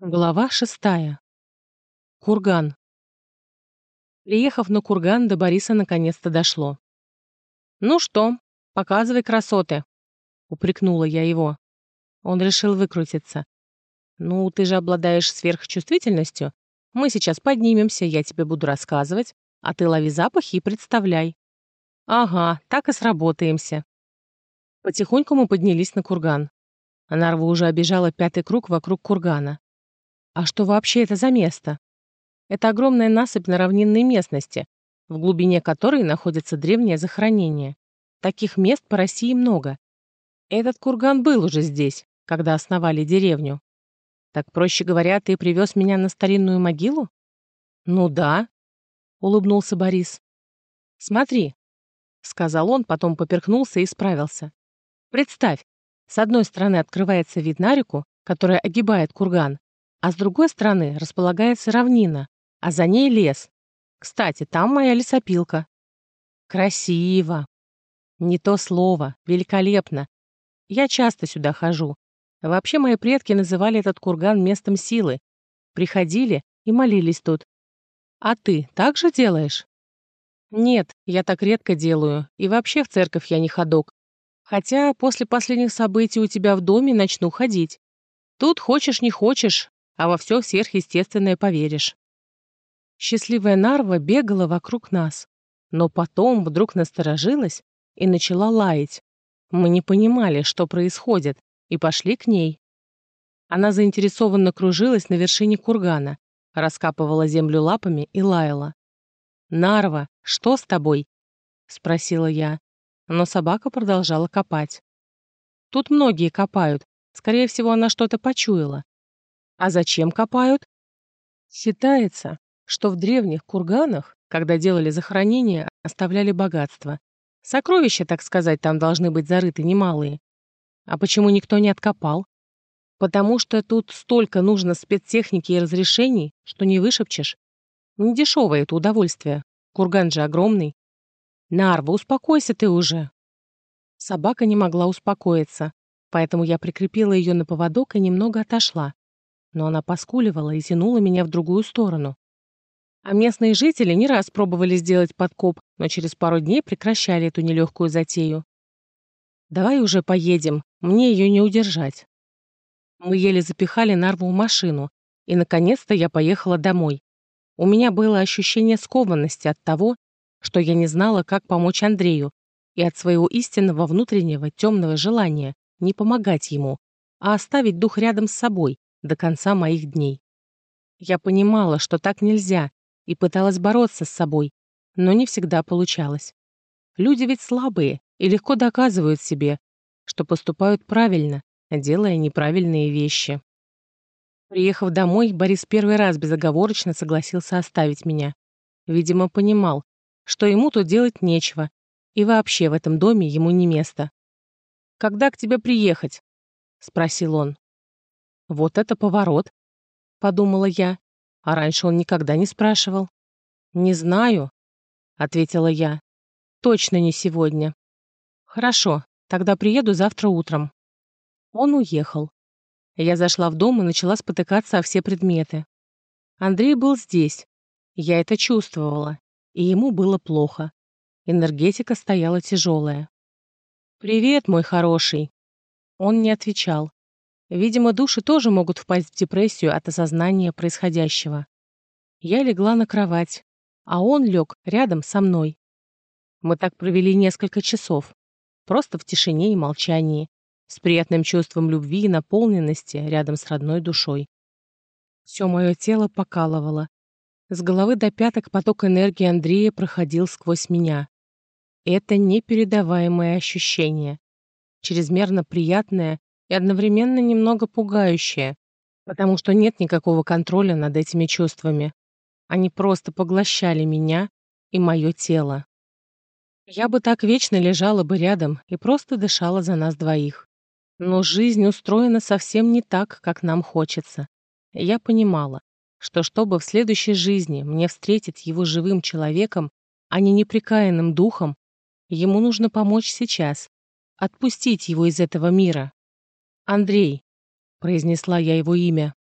Глава шестая. Курган. Приехав на курган, до Бориса наконец-то дошло. «Ну что, показывай красоты», — упрекнула я его. Он решил выкрутиться. «Ну, ты же обладаешь сверхчувствительностью. Мы сейчас поднимемся, я тебе буду рассказывать, а ты лови запахи и представляй». «Ага, так и сработаемся». Потихоньку мы поднялись на курган. Нарва уже обижала пятый круг вокруг кургана. А что вообще это за место? Это огромная насыпь на равнинной местности, в глубине которой находится древнее захоронение. Таких мест по России много. Этот курган был уже здесь, когда основали деревню. Так, проще говоря, ты привез меня на старинную могилу? Ну да, улыбнулся Борис. Смотри, сказал он, потом поперхнулся и справился. Представь, с одной стороны открывается вид на реку, которая огибает курган, а с другой стороны располагается равнина, а за ней лес. Кстати, там моя лесопилка. Красиво. Не то слово. Великолепно. Я часто сюда хожу. Вообще мои предки называли этот курган местом силы. Приходили и молились тут. А ты так же делаешь? Нет, я так редко делаю. И вообще в церковь я не ходок. Хотя после последних событий у тебя в доме начну ходить. Тут хочешь не хочешь, а во все сверхъестественное поверишь. Счастливая Нарва бегала вокруг нас, но потом вдруг насторожилась и начала лаять. Мы не понимали, что происходит, и пошли к ней. Она заинтересованно кружилась на вершине кургана, раскапывала землю лапами и лаяла. «Нарва, что с тобой?» — спросила я, но собака продолжала копать. Тут многие копают, скорее всего, она что-то почуяла. А зачем копают? Считается, что в древних курганах, когда делали захоронения, оставляли богатство. Сокровища, так сказать, там должны быть зарыты немалые. А почему никто не откопал? Потому что тут столько нужно спецтехники и разрешений, что не вышепчешь. Не дешевое это удовольствие. Курган же огромный. Нарва, успокойся ты уже. Собака не могла успокоиться, поэтому я прикрепила ее на поводок и немного отошла но она поскуливала и тянула меня в другую сторону. А местные жители не раз пробовали сделать подкоп, но через пару дней прекращали эту нелегкую затею. «Давай уже поедем, мне ее не удержать». Мы еле запихали Нарву в машину, и, наконец-то, я поехала домой. У меня было ощущение скованности от того, что я не знала, как помочь Андрею, и от своего истинного внутреннего темного желания не помогать ему, а оставить дух рядом с собой, до конца моих дней. Я понимала, что так нельзя, и пыталась бороться с собой, но не всегда получалось. Люди ведь слабые и легко доказывают себе, что поступают правильно, делая неправильные вещи. Приехав домой, Борис первый раз безоговорочно согласился оставить меня. Видимо, понимал, что ему тут делать нечего, и вообще в этом доме ему не место. «Когда к тебе приехать?» — спросил он. Вот это поворот, подумала я, а раньше он никогда не спрашивал. Не знаю, ответила я. Точно не сегодня. Хорошо, тогда приеду завтра утром. Он уехал. Я зашла в дом и начала спотыкаться о все предметы. Андрей был здесь. Я это чувствовала, и ему было плохо. Энергетика стояла тяжелая. «Привет, мой хороший!» Он не отвечал. Видимо, души тоже могут впасть в депрессию от осознания происходящего. Я легла на кровать, а он лег рядом со мной. Мы так провели несколько часов, просто в тишине и молчании, с приятным чувством любви и наполненности рядом с родной душой. Все мое тело покалывало. С головы до пяток поток энергии Андрея проходил сквозь меня. Это непередаваемое ощущение. Чрезмерно приятное и одновременно немного пугающее, потому что нет никакого контроля над этими чувствами. Они просто поглощали меня и мое тело. Я бы так вечно лежала бы рядом и просто дышала за нас двоих. Но жизнь устроена совсем не так, как нам хочется. Я понимала, что чтобы в следующей жизни мне встретить его живым человеком, а не неприкаянным духом, ему нужно помочь сейчас, отпустить его из этого мира. «Андрей», — произнесла я его имя.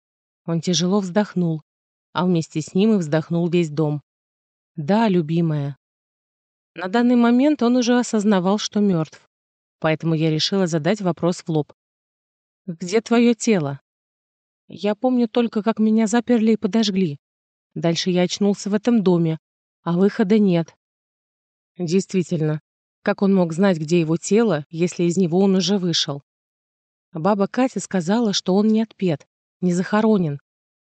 Он тяжело вздохнул, а вместе с ним и вздохнул весь дом. Да, любимая. На данный момент он уже осознавал, что мертв, поэтому я решила задать вопрос в лоб. «Где твое тело?» Я помню только, как меня заперли и подожгли. Дальше я очнулся в этом доме, а выхода нет. Действительно, как он мог знать, где его тело, если из него он уже вышел? Баба Катя сказала, что он не отпет, не захоронен,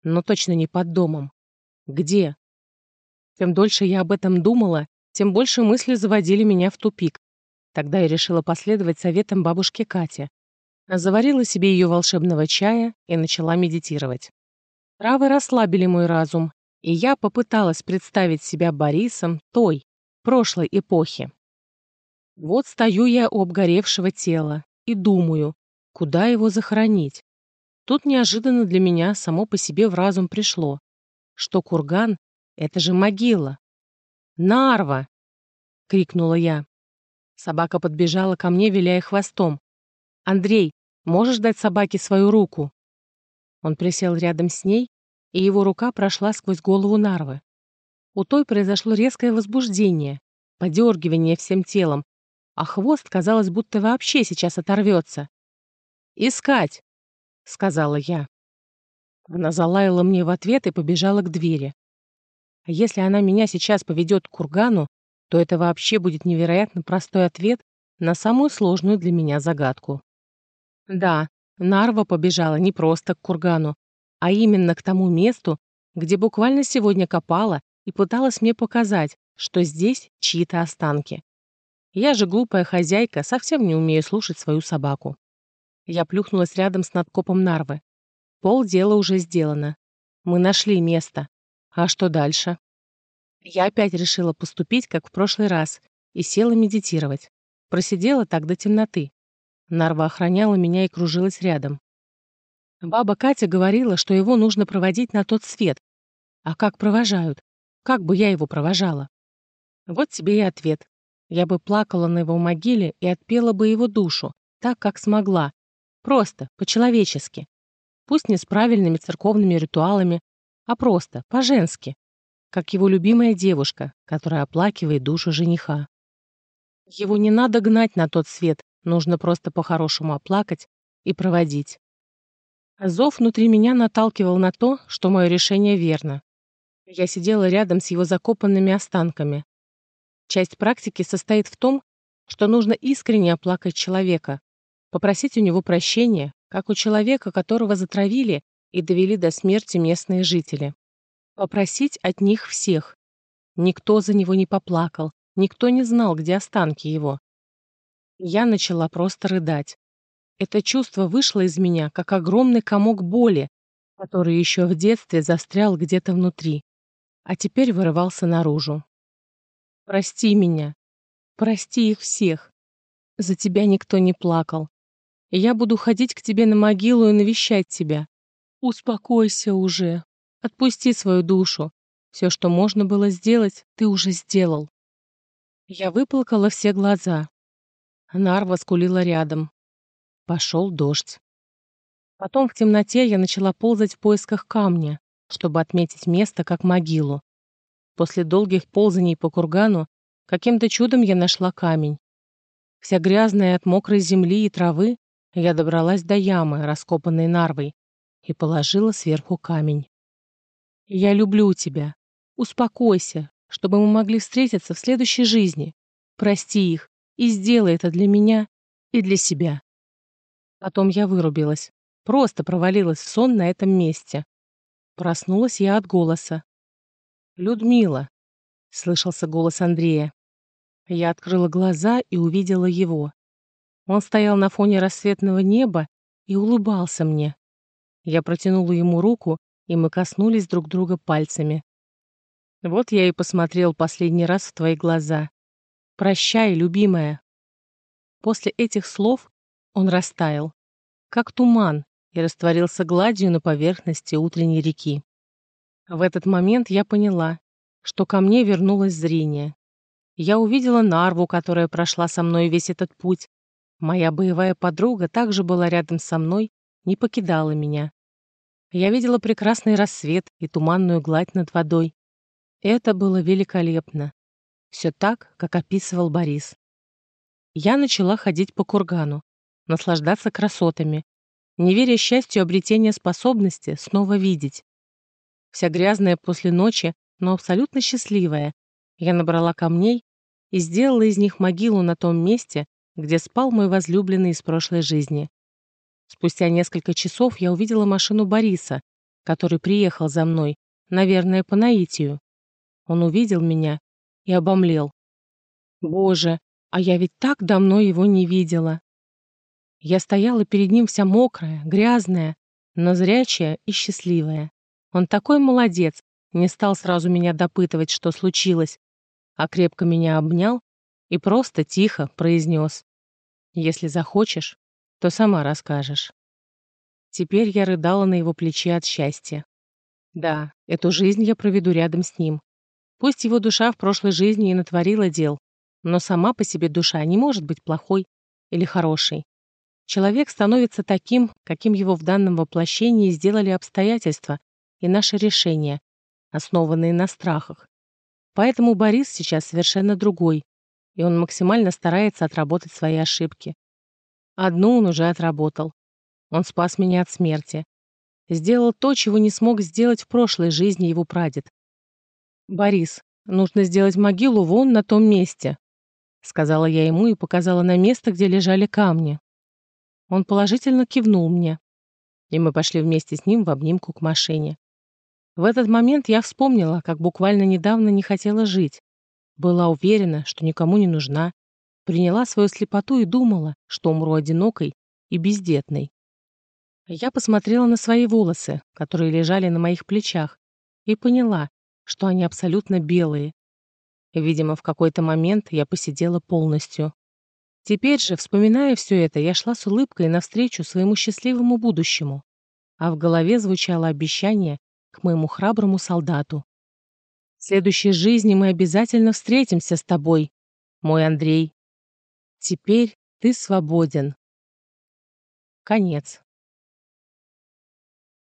но точно не под домом. Где? Чем дольше я об этом думала, тем больше мысли заводили меня в тупик. Тогда я решила последовать советам бабушки Кати. Заварила себе ее волшебного чая и начала медитировать. Травы расслабили мой разум, и я попыталась представить себя Борисом той, прошлой эпохи. Вот стою я у обгоревшего тела и думаю, куда его захоронить. Тут неожиданно для меня само по себе в разум пришло, что курган — это же могила. «Нарва!» — крикнула я. Собака подбежала ко мне, виляя хвостом. «Андрей, можешь дать собаке свою руку?» Он присел рядом с ней, и его рука прошла сквозь голову Нарвы. У той произошло резкое возбуждение, подергивание всем телом, а хвост, казалось, будто вообще сейчас оторвется. «Искать!» — сказала я. Она залаяла мне в ответ и побежала к двери. А если она меня сейчас поведет к кургану, то это вообще будет невероятно простой ответ на самую сложную для меня загадку. Да, Нарва побежала не просто к кургану, а именно к тому месту, где буквально сегодня копала и пыталась мне показать, что здесь чьи-то останки. Я же глупая хозяйка, совсем не умею слушать свою собаку. Я плюхнулась рядом с надкопом Нарвы. Пол дела уже сделано. Мы нашли место. А что дальше? Я опять решила поступить, как в прошлый раз, и села медитировать. Просидела так до темноты. Нарва охраняла меня и кружилась рядом. Баба Катя говорила, что его нужно проводить на тот свет. А как провожают? Как бы я его провожала? Вот тебе и ответ. Я бы плакала на его могиле и отпела бы его душу, так, как смогла. Просто, по-человечески. Пусть не с правильными церковными ритуалами, а просто, по-женски, как его любимая девушка, которая оплакивает душу жениха. Его не надо гнать на тот свет, нужно просто по-хорошему оплакать и проводить. Зов внутри меня наталкивал на то, что мое решение верно. Я сидела рядом с его закопанными останками. Часть практики состоит в том, что нужно искренне оплакать человека, попросить у него прощения, как у человека, которого затравили и довели до смерти местные жители. Попросить от них всех. Никто за него не поплакал, никто не знал, где останки его. Я начала просто рыдать. Это чувство вышло из меня, как огромный комок боли, который еще в детстве застрял где-то внутри, а теперь вырывался наружу. «Прости меня. Прости их всех. За тебя никто не плакал. Я буду ходить к тебе на могилу и навещать тебя. Успокойся уже. Отпусти свою душу. Все, что можно было сделать, ты уже сделал». Я выплакала все глаза. Нарва скулила рядом, Пошел дождь. Потом в темноте я начала ползать в поисках камня, чтобы отметить место как могилу. После долгих ползаний по кургану каким-то чудом я нашла камень. Вся грязная от мокрой земли и травы, я добралась до ямы, раскопанной нарвой, и положила сверху камень. «Я люблю тебя. Успокойся, чтобы мы могли встретиться в следующей жизни. Прости их и сделай это для меня и для себя». Потом я вырубилась. Просто провалилась в сон на этом месте. Проснулась я от голоса. «Людмила!» — слышался голос Андрея. Я открыла глаза и увидела его. Он стоял на фоне рассветного неба и улыбался мне. Я протянула ему руку, и мы коснулись друг друга пальцами. Вот я и посмотрел последний раз в твои глаза. Прощай, любимая. После этих слов он растаял, как туман, и растворился гладью на поверхности утренней реки. В этот момент я поняла, что ко мне вернулось зрение. Я увидела Нарву, которая прошла со мной весь этот путь. Моя боевая подруга также была рядом со мной, не покидала меня. Я видела прекрасный рассвет и туманную гладь над водой. Это было великолепно. Все так, как описывал Борис. Я начала ходить по кургану, наслаждаться красотами, не веря счастью обретения способности снова видеть. Вся грязная после ночи, но абсолютно счастливая, я набрала камней и сделала из них могилу на том месте, где спал мой возлюбленный из прошлой жизни. Спустя несколько часов я увидела машину Бориса, который приехал за мной, наверное, по наитию. Он увидел меня и обомлел. Боже, а я ведь так давно его не видела. Я стояла перед ним вся мокрая, грязная, но зрячая и счастливая. Он такой молодец, не стал сразу меня допытывать, что случилось, а крепко меня обнял и просто тихо произнес. «Если захочешь, то сама расскажешь». Теперь я рыдала на его плече от счастья. Да, эту жизнь я проведу рядом с ним. Пусть его душа в прошлой жизни и натворила дел, но сама по себе душа не может быть плохой или хорошей. Человек становится таким, каким его в данном воплощении сделали обстоятельства и наши решения, основанные на страхах. Поэтому Борис сейчас совершенно другой, и он максимально старается отработать свои ошибки. Одну он уже отработал. Он спас меня от смерти. Сделал то, чего не смог сделать в прошлой жизни его прадед. «Борис, нужно сделать могилу вон на том месте», сказала я ему и показала на место, где лежали камни. Он положительно кивнул мне, и мы пошли вместе с ним в обнимку к машине. В этот момент я вспомнила, как буквально недавно не хотела жить. Была уверена, что никому не нужна, приняла свою слепоту и думала, что умру одинокой и бездетной. Я посмотрела на свои волосы, которые лежали на моих плечах, и поняла, что они абсолютно белые. Видимо, в какой-то момент я посидела полностью. Теперь же, вспоминая все это, я шла с улыбкой навстречу своему счастливому будущему, а в голове звучало обещание к моему храброму солдату. В следующей жизни мы обязательно встретимся с тобой, мой Андрей. Теперь ты свободен. Конец.